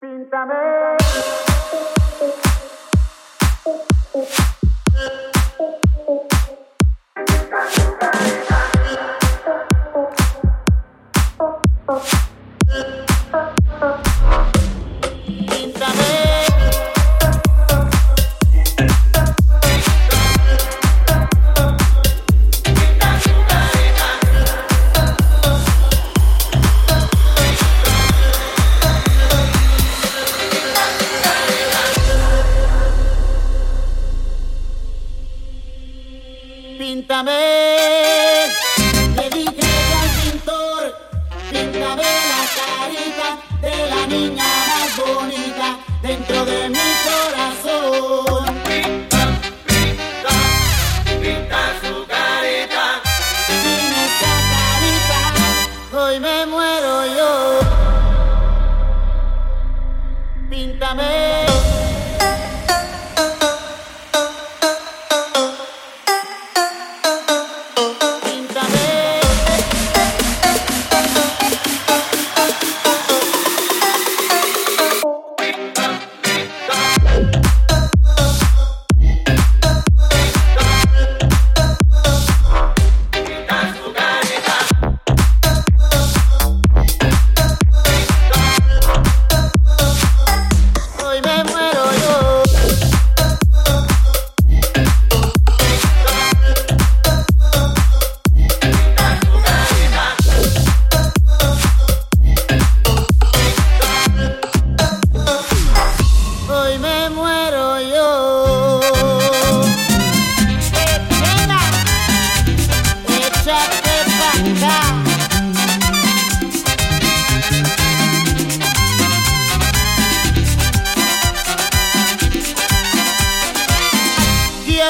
Píntame. Píntame. Le dije al pintor, píntame la carita de la niña más bonita dentro de mi corazón. Pinta, pinta, pinta su carita. Sin esta hoy me muero.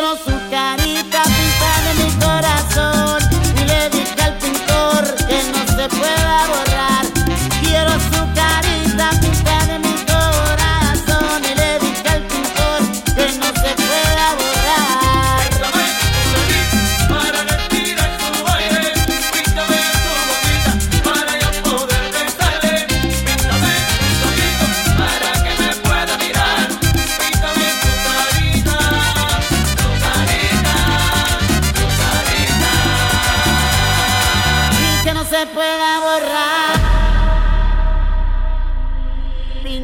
quiero su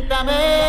Quítame.